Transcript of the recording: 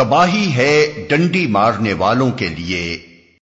تباہی ہے ڈنڈی مارنے والوں کے لیے۔